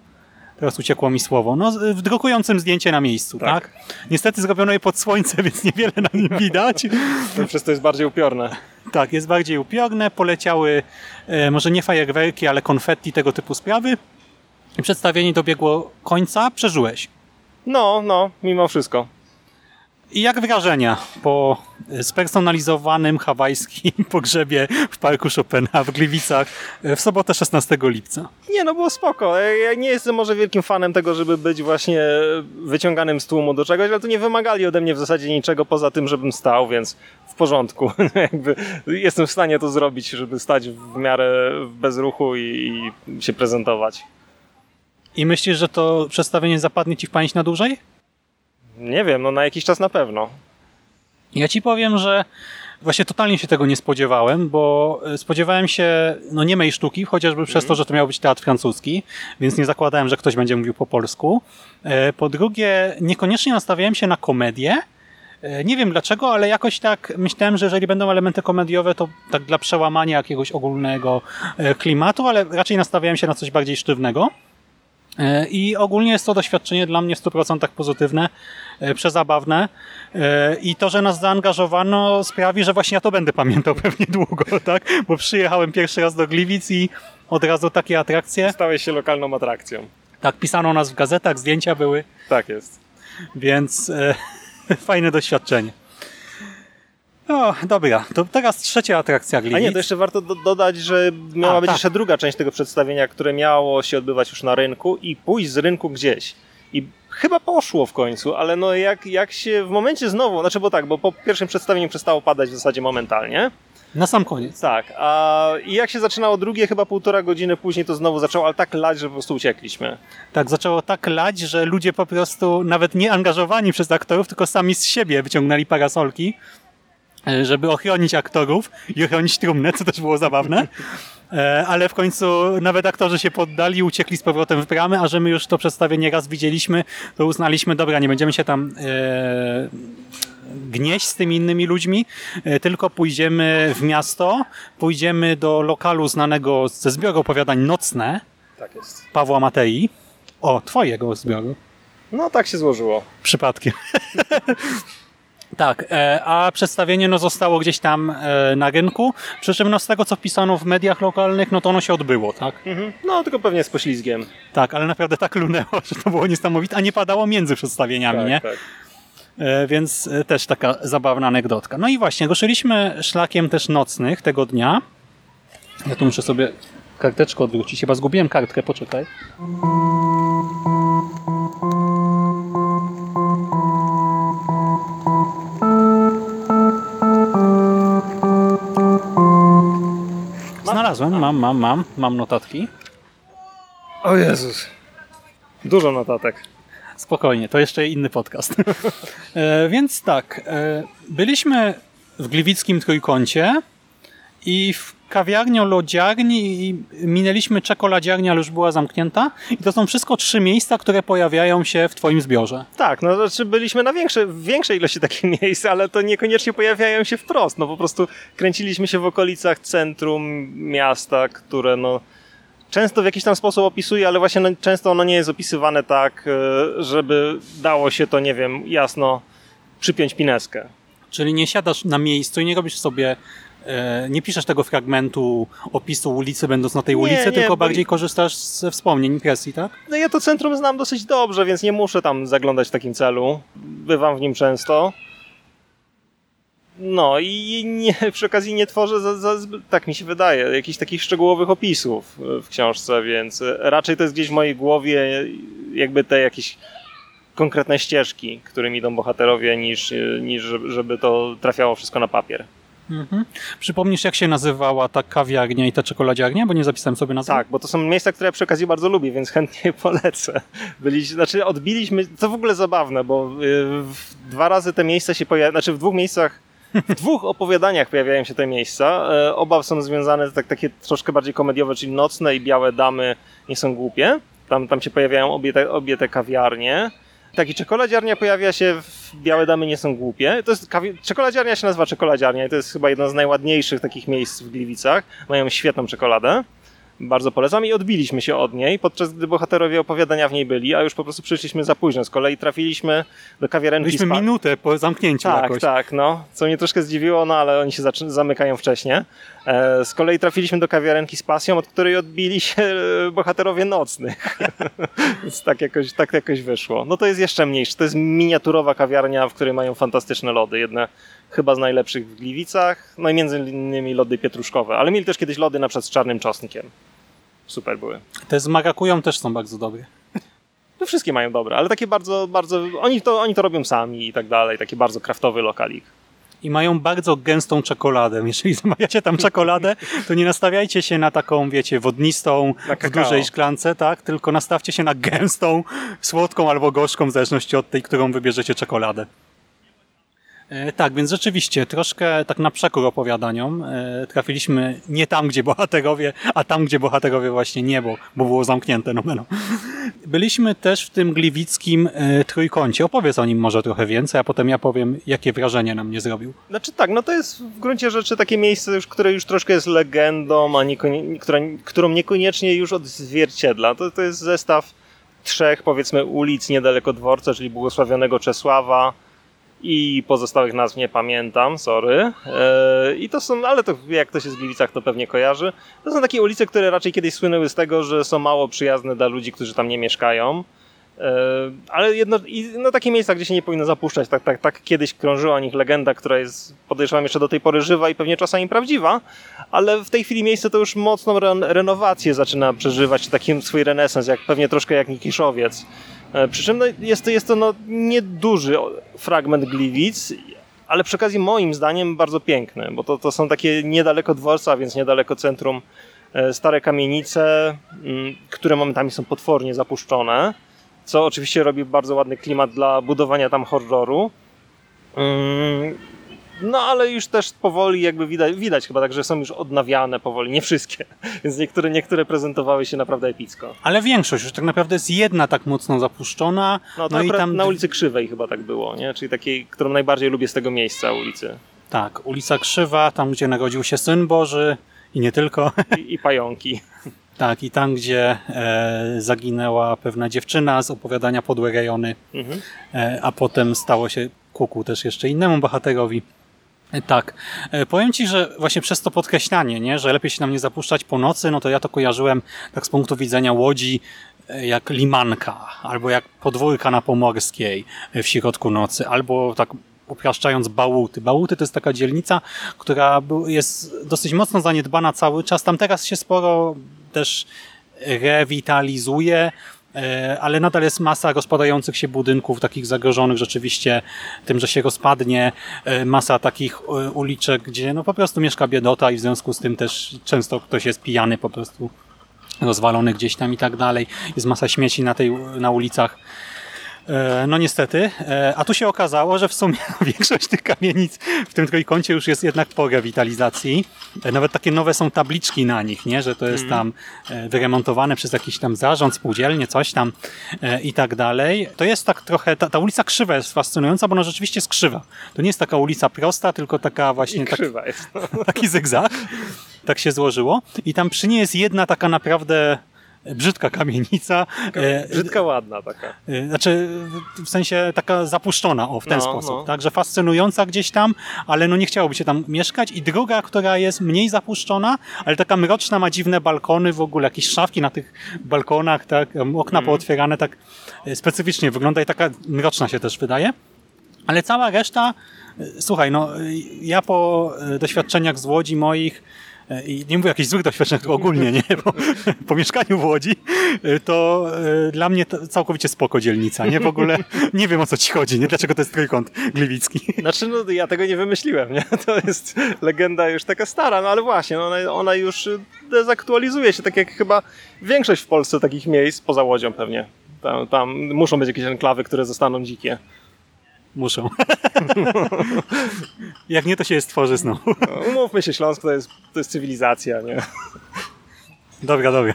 teraz uciekło mi słowo, no drukującym zdjęcie na miejscu, tak? Tak. Niestety zrobiono je pod słońce, więc niewiele na nim widać. No, przez to jest bardziej upiorne. Tak, jest bardziej upiorne, poleciały e, może nie fajerwerki, ale konfetti, tego typu sprawy. I przedstawienie dobiegło końca, przeżyłeś. No, no, mimo wszystko. I jak wrażenia po spersonalizowanym hawajskim pogrzebie w Parku Chopina w Gliwicach w sobotę 16 lipca? Nie, no było spoko. Ja nie jestem może wielkim fanem tego, żeby być właśnie wyciąganym z tłumu do czegoś, ale to nie wymagali ode mnie w zasadzie niczego poza tym, żebym stał, więc w porządku. Jakby jestem w stanie to zrobić, żeby stać w miarę bez ruchu i, i się prezentować. I myślisz, że to przedstawienie zapadnie ci w pamięć na dłużej? Nie wiem, no na jakiś czas na pewno. Ja ci powiem, że właśnie totalnie się tego nie spodziewałem, bo e, spodziewałem się no niemej sztuki, chociażby przez to, że to miał być teatr francuski, więc nie zakładałem, że ktoś będzie mówił po polsku. E, Po drugie, niekoniecznie nastawiałem się na komedię. E, Nie wiem dlaczego, ale jakoś tak myślałem, że jeżeli będą elementy komediowe, to tak dla przełamania jakiegoś ogólnego klimatu, ale raczej nastawiałem się na coś bardziej sztywnego. I ogólnie jest to doświadczenie dla mnie w 100% pozytywne, przezabawne E, i to, że nas zaangażowano sprawi, że właśnie ja to będę pamiętał pewnie długo, tak? Bo przyjechałem pierwszy raz do Gliwic i od razu takie atrakcje. Stałeś się lokalną atrakcją. Tak, pisano nas w gazetach, zdjęcia były, Tak jest. więc e, fajne doświadczenie. O, dobra, to teraz trzecia atrakcja Gliwic. A nie, to jeszcze warto do, dodać, że miała A, być tak. jeszcze druga część tego przedstawienia, które miało się odbywać już na rynku i pójść z rynku gdzieś. I chyba poszło w końcu, ale no jak, jak się w momencie znowu, znaczy bo tak, bo po pierwszym przedstawieniu przestało padać w zasadzie momentalnie. Na sam koniec. Tak, a i jak się zaczynało drugie, chyba półtora godziny później to znowu zaczęło, ale tak lać, że po prostu uciekliśmy. Tak, zaczęło tak lać, że ludzie po prostu nawet nie angażowani przez aktorów, tylko sami z siebie wyciągnęli parasolki, e, żeby ochronić aktorów i ochronić trumnę, co też było zabawne. E, Ale w końcu nawet aktorzy się poddali uciekli z powrotem w bramę, a że my już to przedstawienie raz widzieliśmy, to uznaliśmy, dobra, nie będziemy się tam e, gnieść z tymi innymi ludźmi, e, tylko pójdziemy w miasto, pójdziemy do lokalu znanego ze zbioru opowiadań Nocne, Tak jest. Pawła Matei. O, twojego zbioru. No tak się złożyło. Przypadkiem. tak, e, a przedstawienie no, zostało gdzieś tam e, na rynku, przy czym no, z tego co pisano w mediach lokalnych, no to ono się odbyło, tak? Mhm. No tylko pewnie z poślizgiem. Tak, ale naprawdę tak lunęło, że to było niesamowite, a nie padało między przedstawieniami, Tak, nie? tak. E, Więc też taka zabawna anegdotka. No i właśnie, ruszyliśmy szlakiem też nocnych tego dnia. Ja tu muszę sobie karteczkę odwrócić. Chyba zgubiłem kartkę, poczekaj. Znalazłem, mam, mam, mam, mam notatki. O Jezus. Dużo notatek. Spokojnie, to jeszcze inny podcast. e, więc tak, e, byliśmy w Gliwickim Trójkącie i w kawiarnią lodziarni i minęliśmy czekoladziarnię, ale już była zamknięta. I to są wszystko trzy miejsca, które pojawiają się w twoim zbiorze. Tak, no znaczy byliśmy na większe, większej ilości takich miejsc, ale to niekoniecznie pojawiają się wprost. No po prostu kręciliśmy się w okolicach centrum miasta, które no często w jakiś tam sposób opisuje, ale właśnie no, często ono nie jest opisywane tak, e, żeby dało się to, nie wiem, jasno przypiąć pineskę. Czyli nie siadasz na miejscu i nie robisz sobie, nie piszesz tego fragmentu opisu ulicy, będąc na tej Nie, ulicy, nie, tylko bardziej korzystasz ze wspomnień, impresji, tak? No ja to centrum znam dosyć dobrze, więc nie muszę tam zaglądać w takim celu. Bywam w nim często. No i nie, przy okazji nie tworzę, za, za, tak mi się wydaje, jakichś takich szczegółowych opisów e, w książce, więc e, raczej to jest gdzieś w mojej głowie jakby te jakieś konkretne ścieżki, którymi idą bohaterowie, niż, e, niż żeby to trafiało wszystko na papier. Mhm. Przypomnisz, jak się nazywała ta kawiarnia i ta czekoladziarnia, bo nie zapisałem sobie nazwy. Tak, bo to są miejsca, które ja przy okazji bardzo lubię, więc chętnie polecę. Byliśmy, znaczy odbiliśmy, to w ogóle zabawne, bo y, w dwa razy te miejsca się pojawiają, znaczy w dwóch miejscach, w dwóch opowiadaniach pojawiają się te miejsca. E, Oba są związane, tak, takie troszkę bardziej komediowe, czyli nocne i białe damy nie są głupie. Tam, tam się pojawiają obie te, obie te kawiarnie. Tak, i czekoladziarnia pojawia się w Białe Damy nie są głupie. To jest kawi... Czekoladziarnia się nazywa czekoladziarnia i to jest chyba jedno z najładniejszych takich miejsc w Gliwicach. Mają świetną czekoladę. Bardzo polecam i odbiliśmy się od niej, podczas gdy bohaterowie opowiadania w niej byli, a już po prostu przyszliśmy za późno. Z kolei trafiliśmy do kawiarenki Byliśmy minutę po zamknięciu tak, jakoś. tak, no. Co mnie troszkę zdziwiło, no ale oni się zamykają wcześniej. E, z kolei trafiliśmy do kawiarenki z pasją, od której odbili się e, bohaterowie nocnych. Więc tak jakoś, tak jakoś wyszło. No to jest jeszcze mniejsze. To jest miniaturowa kawiarnia, w której mają fantastyczne lody. Jedne chyba z najlepszych w Gliwicach, no i między innymi lody pietruszkowe. Ale mieli też kiedyś lody na przykład z czarnym czosnkiem. Super były. Te z marakują też są bardzo dobre. No wszystkie mają dobre, ale takie bardzo, bardzo, oni to, oni to robią sami i tak dalej. Taki bardzo kraftowy lokalik. I mają bardzo gęstą czekoladę. Jeżeli zamawiacie tam czekoladę, to nie nastawiajcie się na taką, wiecie, wodnistą, w dużej szklance, tak? Tylko nastawcie się na gęstą, słodką albo gorzką, w zależności od tej, którą wybierzecie czekoladę. E, Tak, więc rzeczywiście troszkę tak na przekór opowiadaniom e, trafiliśmy nie tam, gdzie bohaterowie, a tam, gdzie bohaterowie właśnie nie, bo, bo było zamknięte. No, no. Byliśmy też w tym gliwickim e, trójkącie. Opowiedz o nim może trochę więcej, a potem ja powiem, jakie wrażenie na mnie zrobił. Znaczy tak, no to jest w gruncie rzeczy takie miejsce, już, które już troszkę jest legendą, a niekonie, która, którą niekoniecznie już odzwierciedla. To, to jest zestaw trzech, powiedzmy, ulic niedaleko dworca, czyli błogosławionego Czesława i pozostałych nazw nie pamiętam, sorry. Eee, I to są, ale to jak to się z Gliwicach to pewnie kojarzy. To są takie ulice, które raczej kiedyś słynęły z tego, że są mało przyjazne dla ludzi, którzy tam nie mieszkają. E, Ale jedno, no takie miejsca, gdzie się nie powinno zapuszczać, tak, tak, tak kiedyś krążyła o nich legenda, która jest podejrzewam jeszcze do tej pory żywa i pewnie czasami prawdziwa, ale w tej chwili miejsce to już mocną ren- renowację zaczyna przeżywać, taki swój renesans, jak pewnie troszkę jak Nikiszowiec. E, Przy czym no, jest to, jest to no, nieduży fragment Gliwic, ale przy okazji moim zdaniem bardzo piękny, bo to, to są takie niedaleko dworca, więc niedaleko centrum e, stare kamienice, mm, które momentami są potwornie zapuszczone co oczywiście robi bardzo ładny klimat dla budowania tam horroru. No ale już też powoli jakby widać, widać chyba tak, że są już odnawiane powoli, nie wszystkie, więc niektóre, niektóre prezentowały się naprawdę epicko. Ale większość już tak naprawdę jest jedna tak mocno zapuszczona. No No i tam na ulicy Krzywej chyba tak było, nie? czyli takiej, którą najbardziej lubię z tego miejsca ulicy. Tak, ulica Krzywa, tam gdzie narodził się Syn Boży I nie tylko. I, i pająki. Tak, i tam, gdzie e, zaginęła pewna dziewczyna z opowiadania Podłe rejony, Mhm. e, a potem stało się kuku też jeszcze innemu bohaterowi. Tak. E, powiem Ci, że właśnie przez to podkreślanie, nie, że lepiej się nam nie zapuszczać po nocy, no to ja to kojarzyłem tak z punktu widzenia Łodzi e, jak limanka, albo jak podwórka na Pomorskiej e, w środku nocy, albo tak upraszczając Bałuty. Bałuty to jest taka dzielnica, która jest dosyć mocno zaniedbana cały czas. Tam teraz się sporo też rewitalizuje, ale nadal jest masa rozpadających się budynków, takich zagrożonych rzeczywiście tym, że się rozpadnie, e, masa takich e, uliczek, gdzie no po prostu mieszka biedota i w związku z tym też często ktoś jest pijany po prostu rozwalony gdzieś tam i tak dalej. Jest masa śmieci na, tej, na ulicach. E, No niestety, E, a tu się okazało, że w sumie większość tych kamienic w tym trójkącie już jest jednak po rewitalizacji. E, Nawet takie nowe są tabliczki na nich, nie? że to jest tam e, wyremontowane przez jakiś tam zarząd, spółdzielnie, coś tam i tak dalej. To jest tak trochę, ta, ta ulica krzywa jest fascynująca, bo ona rzeczywiście jest krzywa. To nie jest taka ulica prosta, tylko taka właśnie tak, krzywa jest. taki zygzak. Tak się złożyło. I tam przy niej jest jedna taka naprawdę brzydka kamienica. E, Brzydka, ładna taka. Y, Znaczy, w sensie taka zapuszczona, o, w ten No, sposób. no. Także fascynująca gdzieś tam, ale no nie chciałoby się tam mieszkać. I druga, która jest mniej zapuszczona, ale taka mroczna, ma dziwne balkony, w ogóle jakieś szafki na tych balkonach, tak, okna Mhm. pootwierane, tak y, specyficznie wygląda i taka mroczna się też wydaje. Ale cała reszta, słuchaj, no ja po doświadczeniach z Łodzi moich i nie mówię jakichś złych doświadczeniach, tylko ogólnie, nie? Po, po mieszkaniu w Łodzi, y, to y, dla mnie to całkowicie spoko dzielnica, nie? W ogóle nie wiem o co ci chodzi, nie? Dlaczego to jest trójkąt gliwicki. Znaczy, no ja tego nie wymyśliłem, nie? To jest legenda już taka stara, no ale właśnie, no, ona, ona już y, dezaktualizuje się, tak jak chyba większość w Polsce takich miejsc, poza Łodzią pewnie. Tam, tam muszą być jakieś enklawy, które zostaną dzikie. Muszą. Jak nie, to się stworzy znowu. No, umówmy się, Śląsk to jest, to jest cywilizacja, nie? Dobra, dobra.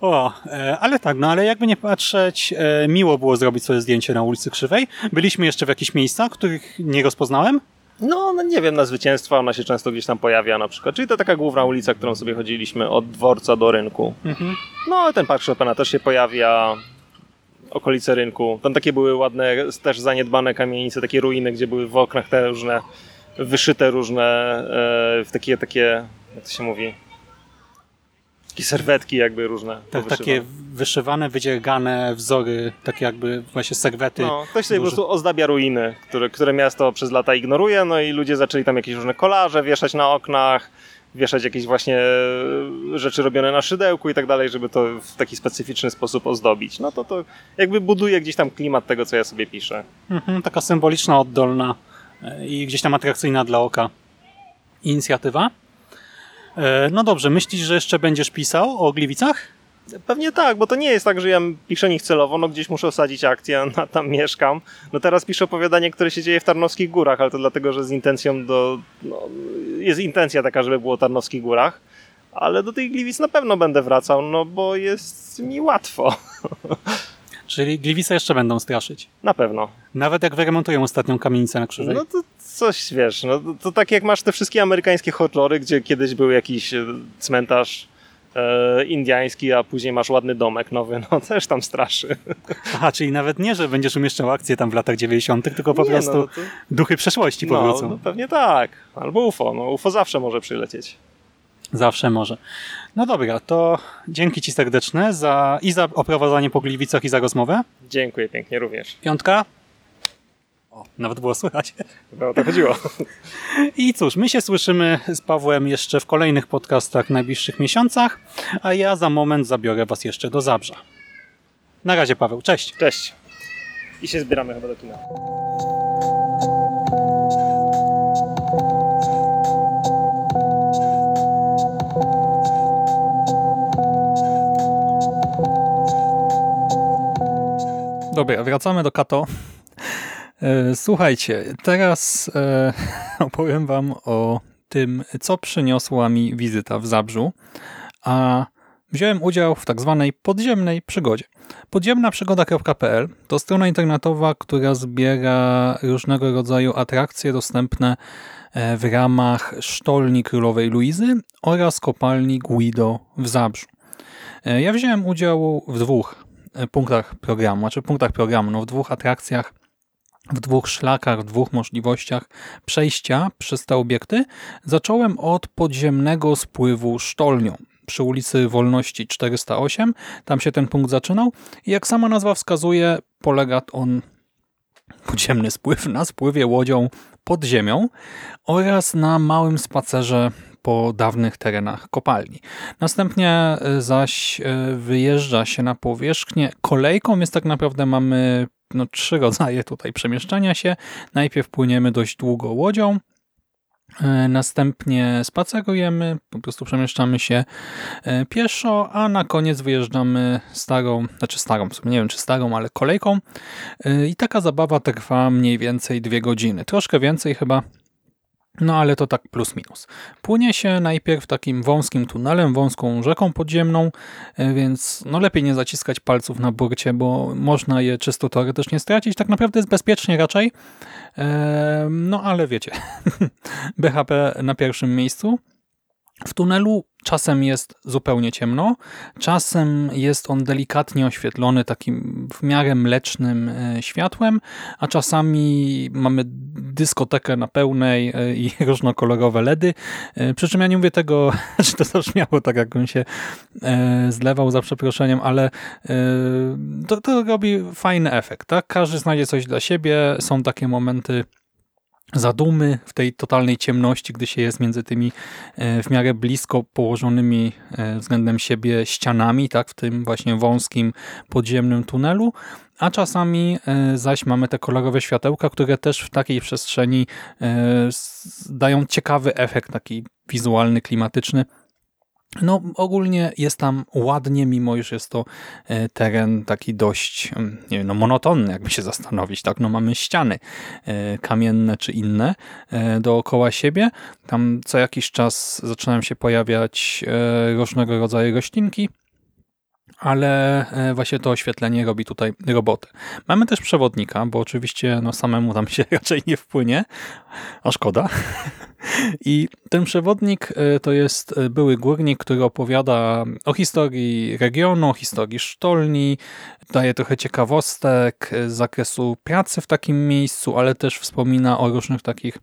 O, e, ale tak, no ale jakby nie patrzeć, e, miło było zrobić sobie zdjęcie na ulicy Krzywej. Byliśmy jeszcze w jakichś miejscach, których nie rozpoznałem. No, no nie wiem, na zwycięstwa ona się często gdzieś tam pojawia na przykład. Czyli to taka główna ulica, którą sobie chodziliśmy od dworca do rynku. No, ale ten park Chopina też się pojawia. Okolice rynku. Tam takie były ładne, też zaniedbane kamienice, takie ruiny, gdzie były w oknach te różne, wyszyte różne, e, w takie, takie, jak to się mówi? Takie serwetki jakby różne. Tak, takie wyszywane, wydziergane wzory, takie jakby właśnie serwety. No, ktoś sobie po duże. prostu ozdabia ruiny, które, które miasto przez lata ignoruje, no i ludzie zaczęli tam jakieś różne kolaże wieszać na oknach, wieszać jakieś właśnie e, rzeczy robione na szydełku i tak dalej, żeby to w taki specyficzny sposób ozdobić. No to to jakby buduje gdzieś tam klimat tego, co ja sobie piszę. Mhm, taka symboliczna, oddolna e, i gdzieś tam atrakcyjna dla oka inicjatywa. E, No dobrze, myślisz, że jeszcze będziesz pisał o Gliwicach? Pewnie tak, bo to nie jest tak, że ja piszę nich celowo, no gdzieś muszę osadzić akcję, a tam mieszkam. No teraz piszę opowiadanie, które się dzieje w Tarnowskich Górach, ale to dlatego, że z intencją do... No, jest intencja taka, żeby było w Tarnowskich Górach, ale do tych Gliwic na pewno będę wracał, no bo jest mi łatwo. Czyli Gliwice jeszcze będą straszyć. Na pewno. Nawet jak wyremontują ostatnią kamienicę na Krzywej. No to coś, wiesz, no to, to tak jak masz te wszystkie amerykańskie horrory, gdzie kiedyś był jakiś e, cmentarz e, indiański, a później masz ładny domek nowy, no też tam straszy. Aha, czyli nawet nie, że będziesz umieszczał akcję tam w latach 90., tylko po Nie, prostu no, to- duchy przeszłości No, powrócą. no pewnie tak. Albo UFO. No UFO zawsze może przylecieć. Zawsze może. No dobra, to dzięki Ci serdeczne za, i za oprowadzanie po Gliwicach i za rozmowę. Dziękuję pięknie również. Piątka. O, nawet było słychać. Chyba o to chodziło. I cóż, my się słyszymy z Pawłem jeszcze w kolejnych podcastach w najbliższych miesiącach, a ja za moment zabiorę Was jeszcze do Zabrza. Na razie Paweł, cześć. Cześć. I się zbieramy chyba do kina. Dobra, wracamy do Kato. E, Słuchajcie, teraz e, opowiem wam o tym, co przyniosła mi wizyta w Zabrzu, a wziąłem udział w tak zwanej podziemnej przygodzie. Podziemnaprzygoda.pl to strona internetowa, która zbiera różnego rodzaju atrakcje dostępne w ramach sztolni Królowej Luizy oraz kopalni Guido w Zabrzu. Ja wziąłem udział w dwóch punktach programu, znaczy punktach programu, no w dwóch atrakcjach w dwóch szlakach, w dwóch możliwościach przejścia przez te obiekty, zacząłem od podziemnego spływu sztolnią przy ulicy Wolności 408. Tam się ten punkt zaczynał jak sama nazwa wskazuje, polega on podziemny spływ na spływie łodzią pod ziemią oraz na małym spacerze po dawnych terenach kopalni. Następnie e, zaś e, wyjeżdża się na powierzchnię kolejką, więc tak naprawdę mamy no, trzy rodzaje tutaj przemieszczania się. Najpierw płyniemy dość długo łodzią, e, Następnie spacerujemy, po prostu przemieszczamy się e, pieszo, a na koniec wyjeżdżamy starą, znaczy starą, nie wiem czy starą, ale kolejką. E, I taka zabawa trwa mniej więcej dwie godziny. Troszkę więcej chyba, no ale to tak plus minus. Płynie się najpierw takim wąskim tunelem, wąską rzeką podziemną, e, więc no lepiej nie zaciskać palców na burcie, bo można je czysto teoretycznie stracić. Tak naprawdę jest bezpiecznie raczej. No ale wiecie, BHP na pierwszym miejscu. W tunelu czasem jest zupełnie ciemno, czasem jest on delikatnie oświetlony takim w miarę mlecznym e, światłem, a czasami mamy dyskotekę na pełnej e, i różnokolorowe LEDy. E, przy czym ja nie mówię tego, że to zabrzmiało tak, jak on się zlewał za przeproszeniem, ale to, to robi fajny efekt. Tak? Każdy znajdzie coś dla siebie, są takie momenty zadumy w tej totalnej ciemności, gdy się jest między tymi e, w miarę blisko położonymi e, względem siebie ścianami, tak, w tym właśnie wąskim podziemnym tunelu, a czasami e, zaś mamy te kolorowe światełka, które też w takiej przestrzeni dają ciekawy efekt taki wizualny, klimatyczny, no ogólnie jest tam ładnie, mimo iż jest to e, teren taki dość mm, nie wiem, no, monotonny, jakby się zastanowić. Tak? No, mamy ściany e, kamienne czy inne e, dookoła siebie. Tam co jakiś czas zaczynają się pojawiać różnego rodzaju roślinki, ale właśnie to oświetlenie robi tutaj robotę. Mamy też przewodnika, bo oczywiście no, samemu tam się raczej nie wpłynie, a szkoda. I ten przewodnik e, to jest e, były górnik, który opowiada o historii regionu, o historii sztolni, daje trochę ciekawostek z zakresu pracy w takim miejscu, ale też wspomina o różnych takich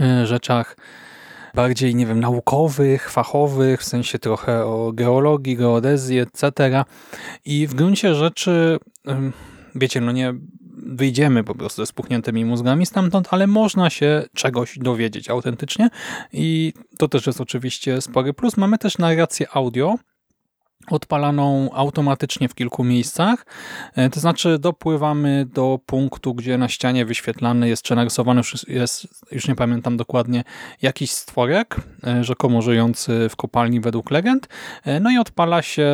e, rzeczach bardziej, nie wiem, naukowych, fachowych, w sensie trochę o geologii, geodezji, etc. I w gruncie rzeczy, wiecie, no nie wyjdziemy po prostu ze spuchniętymi mózgami stamtąd, ale można się czegoś dowiedzieć autentycznie i to też jest oczywiście spory plus. Mamy też narrację audio, odpalaną automatycznie w kilku miejscach. E, to znaczy dopływamy do punktu, gdzie na ścianie wyświetlany jest, czy narysowany jest, już nie pamiętam dokładnie, jakiś stworek, e, rzekomo żyjący w kopalni według legend. E, no i odpala się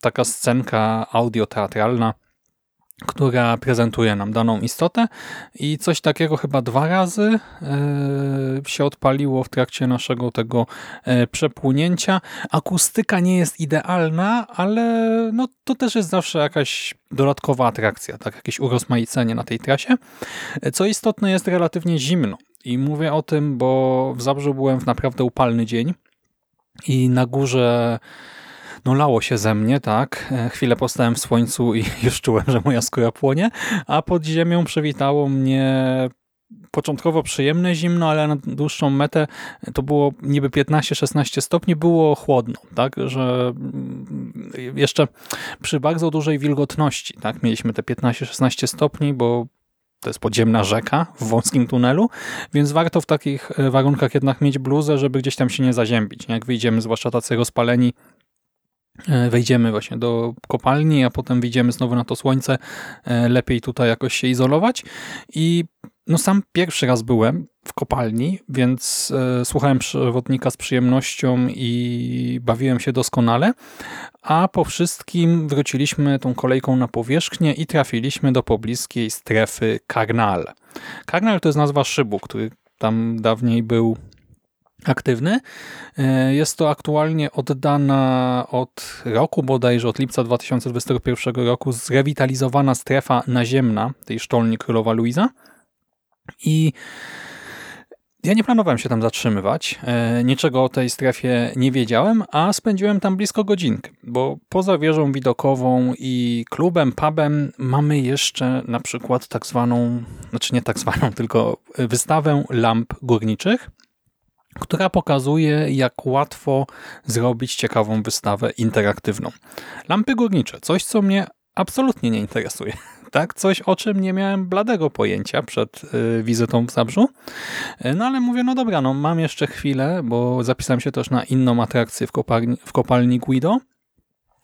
taka scenka audio-teatralna, która prezentuje nam daną istotę i coś takiego chyba dwa razy e, się odpaliło w trakcie naszego tego e, przepłynięcia. Akustyka nie jest idealna, ale no, to też jest zawsze jakaś dodatkowa atrakcja, tak jakieś urozmaicenie na tej trasie. Co istotne jest relatywnie zimno i mówię o tym, bo w Zabrzu byłem w naprawdę upalny dzień i na górze no lało się ze mnie, tak. E, chwilę postałem w słońcu i już czułem, że moja skóra płonie, a pod ziemią przywitało mnie początkowo przyjemne zimno, ale na dłuższą metę to było niby 15-16 stopni, było chłodno, tak, że mm, jeszcze przy bardzo dużej wilgotności, tak, mieliśmy te 15-16 stopni, bo to jest podziemna rzeka w wąskim tunelu, więc warto w takich e, warunkach jednak mieć bluzę, żeby gdzieś tam się nie zaziębić. Jak wyjdziemy, zwłaszcza tacy rozpaleni, wejdziemy właśnie do kopalni, a potem wyjdziemy znowu na to słońce, e, lepiej tutaj jakoś się izolować. I no sam pierwszy raz byłem w kopalni, więc e, słuchałem przewodnika z przyjemnością i bawiłem się doskonale, a po wszystkim wróciliśmy tą kolejką na powierzchnię i trafiliśmy do pobliskiej strefy Karnal. Karnal to jest nazwa szybu, który tam dawniej był aktywny. E, jest to aktualnie oddana od roku, bodajże od lipca 2021 roku, zrewitalizowana strefa naziemna tej sztolni Królowa Luiza. I ja nie planowałem się tam zatrzymywać, e, niczego o tej strefie nie wiedziałem, a spędziłem tam blisko godzinkę, bo poza wieżą widokową i klubem, pubem mamy jeszcze na przykład tak zwaną, znaczy nie tak zwaną, tylko wystawę lamp górniczych, która pokazuje, jak łatwo zrobić ciekawą wystawę interaktywną. Lampy górnicze, coś co mnie absolutnie nie interesuje. Tak, coś o czym nie miałem bladego pojęcia przed y, wizytą w Zabrzu. Y, no ale mówię, no dobra, no mam jeszcze chwilę, bo zapisałem się też na inną atrakcję w kopalni, w kopalni Guido.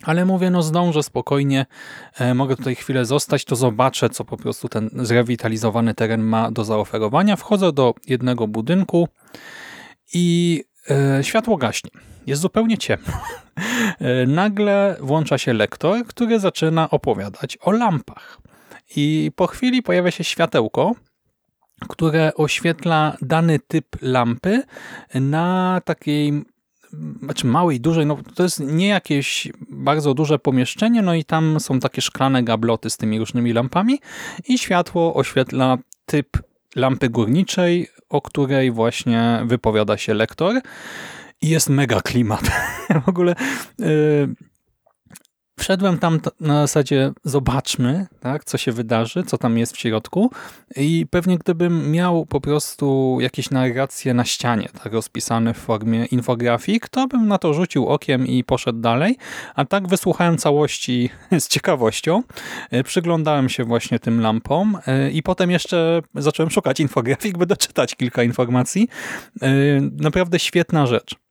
Ale mówię, no zdążę spokojnie, e, mogę tutaj chwilę zostać, to zobaczę, co po prostu ten zrewitalizowany teren ma do zaoferowania. Wchodzę do jednego budynku i e, światło gaśnie. Jest zupełnie ciemno. E, nagle włącza się lektor, który zaczyna opowiadać o lampach. I po chwili pojawia się światełko, które oświetla dany typ lampy na takiej znaczy małej, dużej, no to jest nie jakieś bardzo duże pomieszczenie, no i tam są takie szklane gabloty z tymi różnymi lampami i światło oświetla typ lampy górniczej, o której właśnie wypowiada się lektor i jest mega klimat. w ogóle yy, Wszedłem tam na zasadzie zobaczmy, tak, co się wydarzy, co tam jest w środku i pewnie gdybym miał po prostu jakieś narracje na ścianie tak rozpisane w formie infografik, to bym na to rzucił okiem i poszedł dalej, a tak wysłuchałem całości z ciekawością, e, przyglądałem się właśnie tym lampom e, i potem jeszcze zacząłem szukać infografik, by doczytać kilka informacji. E, naprawdę świetna rzecz.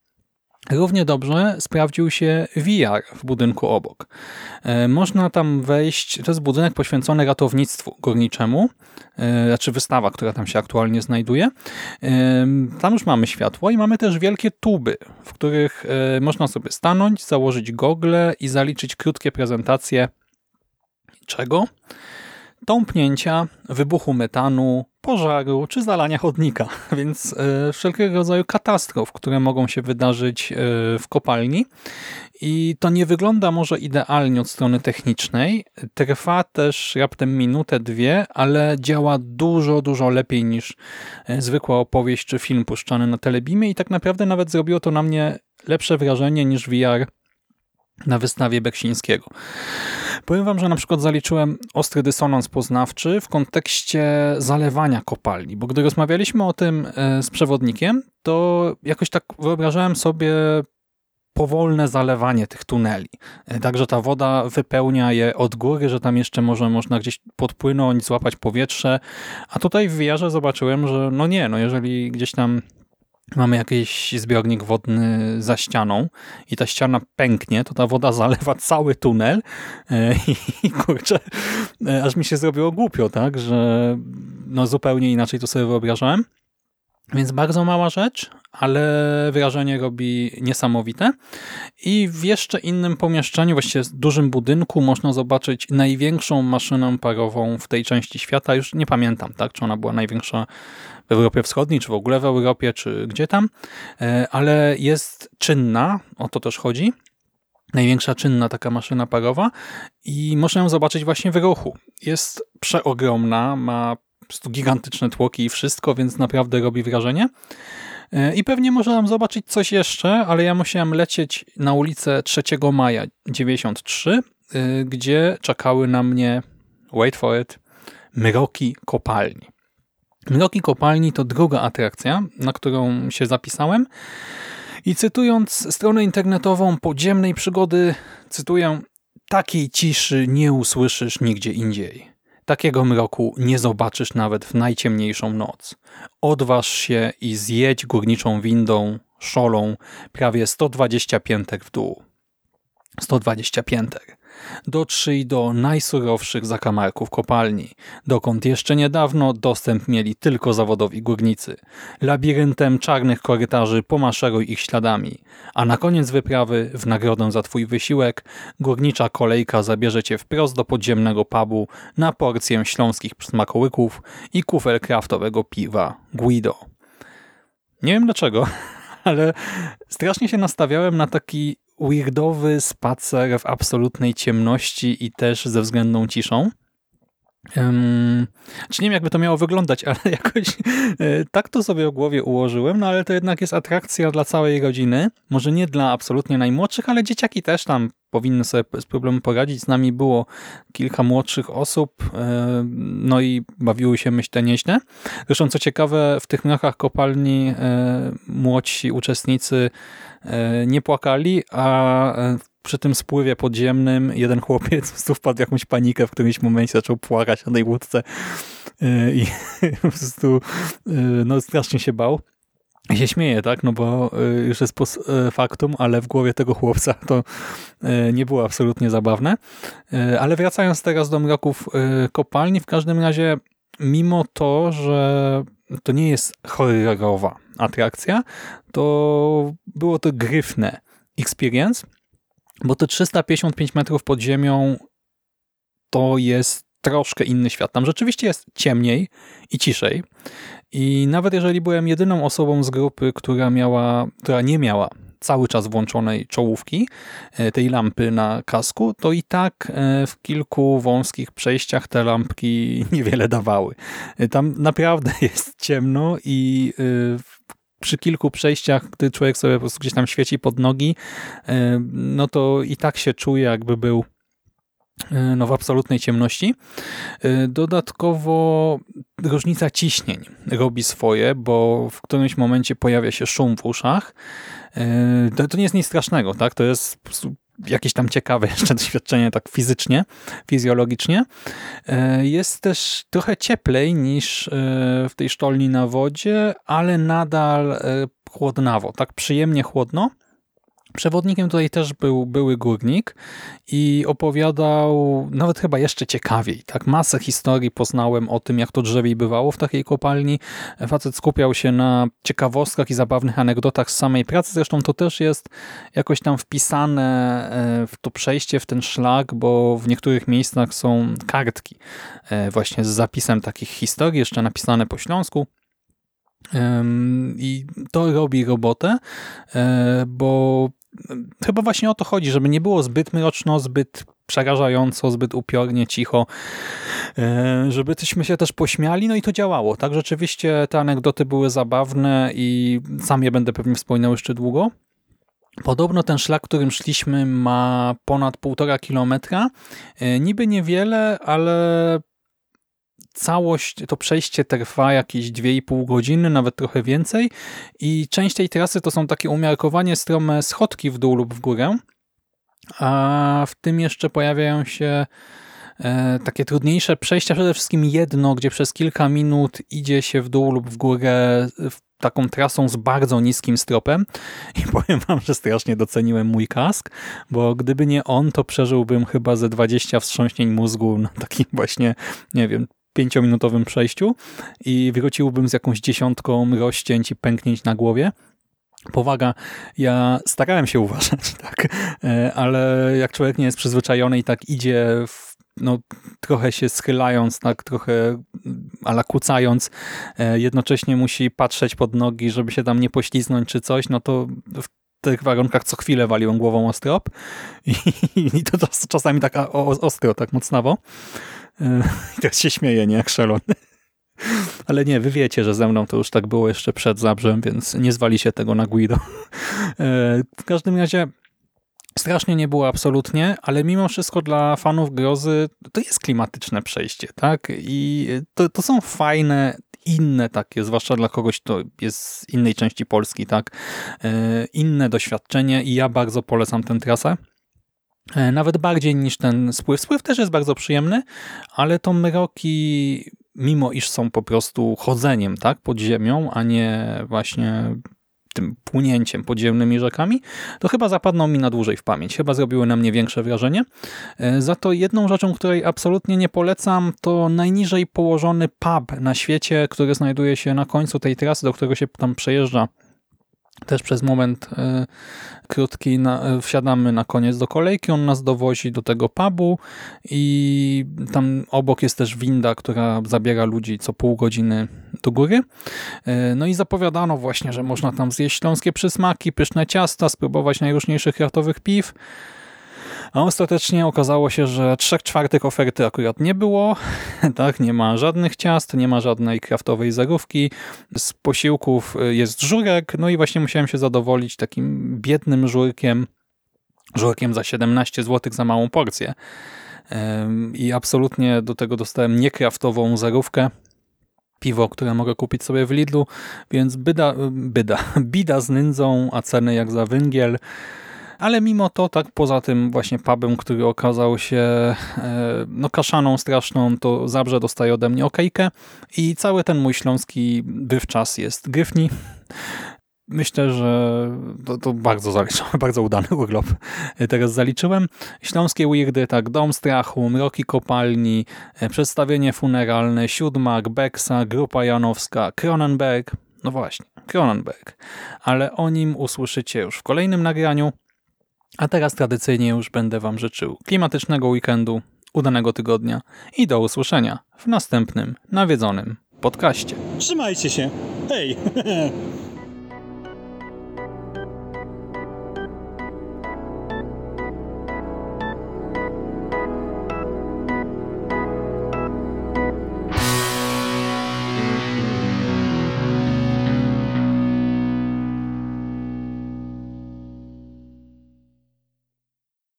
Równie dobrze sprawdził się VR w budynku obok. E, można tam wejść, to jest budynek poświęcony ratownictwu górniczemu, e, znaczy wystawa, która tam się aktualnie znajduje. E, tam już mamy światło i mamy też wielkie tuby, w których można sobie stanąć, założyć gogle i zaliczyć krótkie prezentacje czego? Tąpnięcia, wybuchu metanu, pożaru czy zalania chodnika, więc e, wszelkiego rodzaju katastrof, które mogą się wydarzyć e, w kopalni. I to nie wygląda może idealnie od strony technicznej. Trwa też raptem minutę, dwie, ale działa dużo, dużo lepiej niż e, zwykła opowieść czy film puszczany na telebimie i tak naprawdę nawet zrobiło to na mnie lepsze wrażenie niż VR na wystawie Beksińskiego. Powiem wam, że na przykład zaliczyłem ostry dysonans poznawczy w kontekście zalewania kopalni, bo gdy rozmawialiśmy o tym e, z przewodnikiem, to jakoś tak wyobrażałem sobie powolne zalewanie tych tuneli. E, także ta woda wypełnia je od góry, że tam jeszcze może można gdzieś podpłynąć, złapać powietrze, a tutaj w wiarze zobaczyłem, że no nie, no jeżeli gdzieś tam mamy jakiś zbiornik wodny za ścianą i ta ściana pęknie, to ta woda zalewa cały tunel e, i kurczę, e, aż mi się zrobiło głupio, tak, że no zupełnie inaczej to sobie wyobrażałem. Więc bardzo mała rzecz, ale wrażenie robi niesamowite. I w jeszcze innym pomieszczeniu, właściwie dużym budynku, można zobaczyć największą maszynę parową w tej części świata. Już nie pamiętam, tak, czy ona była największa w Europie Wschodniej, czy w ogóle w Europie, czy gdzie tam, e, ale jest czynna, o to też chodzi. Największa czynna taka maszyna parowa i można ją zobaczyć właśnie w ruchu. Jest przeogromna, ma prostu gigantyczne tłoki i wszystko, więc naprawdę robi wrażenie. E, I pewnie można tam zobaczyć coś jeszcze, ale ja musiałem lecieć na ulicę 3 maja 93, e, gdzie czekały na mnie, wait for it, mroki kopalni. Mroki kopalni to druga atrakcja, na którą się zapisałem. I cytując stronę internetową podziemnej przygody, cytuję, takiej ciszy nie usłyszysz nigdzie indziej. Takiego mroku nie zobaczysz nawet w najciemniejszą noc. Odważ się i zjedź górniczą windą, szolą, prawie 120 piętek w dół. 120 piętek. Dotrzyj do najsurowszych zakamarków kopalni, dokąd jeszcze niedawno dostęp mieli tylko zawodowi górnicy. Labiryntem czarnych korytarzy pomaszeruj ich śladami, a na koniec wyprawy, w nagrodę za twój wysiłek, górnicza kolejka zabierze cię wprost do podziemnego pubu na porcję śląskich smakołyków i kufel kraftowego piwa Guido. Nie wiem dlaczego, ale strasznie się nastawiałem na taki weirdowy spacer w absolutnej ciemności i też ze względną ciszą. Um, czy nie wiem, jakby to miało wyglądać, ale jakoś e, tak to sobie w głowie ułożyłem, no ale to jednak jest atrakcja dla całej rodziny. Może nie dla absolutnie najmłodszych, ale dzieciaki też tam powinny sobie z problemem poradzić. Z nami było kilka młodszych osób, e, no i bawiły się myślę nieźle. Zresztą co ciekawe, w tych mrachach kopalni e, młodsi uczestnicy nie płakali, a przy tym spływie podziemnym jeden chłopiec wpadł w jakąś panikę w którymś momencie, zaczął płakać na tej łódce y, i po prostu y, no, strasznie się bał. I się śmieje, tak? No bo y, już jest post faktum, ale w głowie tego chłopca to nie było absolutnie zabawne. Ale wracając teraz do mroków kopalni, w każdym razie mimo to, że to nie jest horrorowa atrakcja, to było to gryfne experience, bo te 355 metrów pod ziemią to jest troszkę inny świat. Tam rzeczywiście jest ciemniej i ciszej. I nawet jeżeli byłem jedyną osobą z grupy, która miała, która nie miała cały czas włączonej czołówki, e, tej lampy na kasku, to i tak e, w kilku wąskich przejściach te lampki niewiele dawały. E, tam naprawdę jest ciemno i przy kilku przejściach, gdy człowiek sobie po prostu gdzieś tam świeci pod nogi, e, no to i tak się czuje, jakby był e, no, w absolutnej ciemności. E, dodatkowo różnica ciśnień robi swoje, bo w którymś momencie pojawia się szum w uszach. To, to nie jest nic strasznego, tak? To jest jakieś tam ciekawe jeszcze doświadczenie tak fizycznie, fizjologicznie. E, jest też trochę cieplej niż e, w tej sztolni na wodzie, ale nadal e, chłodnawo, tak przyjemnie chłodno. Przewodnikiem tutaj też był były górnik i opowiadał nawet chyba jeszcze ciekawiej. Tak masę historii poznałem o tym, jak to drzewiej bywało w takiej kopalni. Facet skupiał się na ciekawostkach i zabawnych anegdotach z samej pracy. Zresztą to też jest jakoś tam wpisane e, w to przejście, w ten szlak, bo w niektórych miejscach są kartki e, właśnie z zapisem takich historii, jeszcze napisane po śląsku. I to robi robotę, e, bo chyba właśnie o to chodzi, żeby nie było zbyt mroczno, zbyt przerażająco, zbyt upiornie, cicho, e, żebyśmy się też pośmiali, no i to działało. Tak, rzeczywiście te anegdoty były zabawne i sam je będę pewnie wspominał jeszcze długo. Podobno ten szlak, którym szliśmy ma ponad półtora kilometra. E, niby niewiele, ale całość, to przejście trwa jakieś 2,5 godziny, nawet trochę więcej. I część tej trasy to są takie umiarkowanie strome schodki w dół lub w górę, a w tym jeszcze pojawiają się e, takie trudniejsze przejścia, przede wszystkim jedno, gdzie przez kilka minut idzie się w dół lub w górę taką trasą z bardzo niskim stropem. I powiem wam, że strasznie doceniłem mój kask, bo gdyby nie on, to przeżyłbym chyba ze 20 wstrząśnień mózgu na takim właśnie, nie wiem, pięciominutowym przejściu i wróciłbym z jakąś dziesiątką rozcięć i pęknięć na głowie. Powaga, ja starałem się uważać, tak, e, ale jak człowiek nie jest przyzwyczajony i tak idzie w, no, trochę się schylając, tak trochę ala kucając, e, jednocześnie musi patrzeć pod nogi, żeby się tam nie pośliznąć czy coś, no to w tych warunkach co chwilę waliłem głową o strop i, i to czasami tak ostro, tak mocnawo. I teraz się śmieje, nie? Jak szalony. Ale nie, wy wiecie, że ze mną to już tak było jeszcze przed Zabrzem, więc nie zwali się tego na Guido. E, w każdym razie strasznie nie było absolutnie, ale mimo wszystko dla fanów grozy to jest klimatyczne przejście, tak? I to, to są fajne, inne takie, zwłaszcza dla kogoś, kto jest z innej części Polski, tak? E, inne doświadczenie i ja bardzo polecam tę trasę. E, nawet bardziej niż ten spływ. Spływ też jest bardzo przyjemny, ale to mroki, mimo iż są po prostu chodzeniem tak, pod ziemią, a nie właśnie tym płynięciem podziemnymi rzekami, to chyba zapadną mi na dłużej w pamięć. Chyba zrobiły na mnie większe wrażenie. E, za to jedną rzeczą, której absolutnie nie polecam, to najniżej położony pub na świecie, który znajduje się na końcu tej trasy, do którego się tam przejeżdża też przez moment y, krótki na, y, wsiadamy na koniec do kolejki, on nas dowozi do tego pubu i tam obok jest też winda, która zabiera ludzi co pół godziny do góry. Y, no i zapowiadano właśnie, że można tam zjeść śląskie przysmaki, pyszne ciasta, spróbować najróżniejszych kraftowych piw. A ostatecznie okazało się, że trzech czwartych oferty akurat nie było, tak, nie ma żadnych ciast, nie ma żadnej kraftowej zerówki, z posiłków jest żurek, no i właśnie musiałem się zadowolić takim biednym żurkiem, żurkiem za 17 zł za małą porcję. I absolutnie do tego dostałem niekraftową zerówkę, piwo, które mogę kupić sobie w Lidlu, więc byda, byda, bida z nędzą, a ceny jak za węgiel. Ale mimo to, tak poza tym właśnie pubem, który okazał się e, no kaszaną straszną, to Zabrze dostaje ode mnie okejkę i cały ten mój śląski wywczas jest gryfni. Myślę, że to, to bardzo bardzo udany urlop teraz zaliczyłem. Śląskie Weirdy, tak, Dom Strachu, Mroki Kopalni, e, przedstawienie funeralne, Siódmak, Beksa, Grupa Janowska, Kronenberg, no właśnie, Kronenberg, ale o nim usłyszycie już w kolejnym nagraniu, a teraz tradycyjnie już będę Wam życzył klimatycznego weekendu, udanego tygodnia i do usłyszenia w następnym nawiedzonym podcaście. Trzymajcie się. Hej!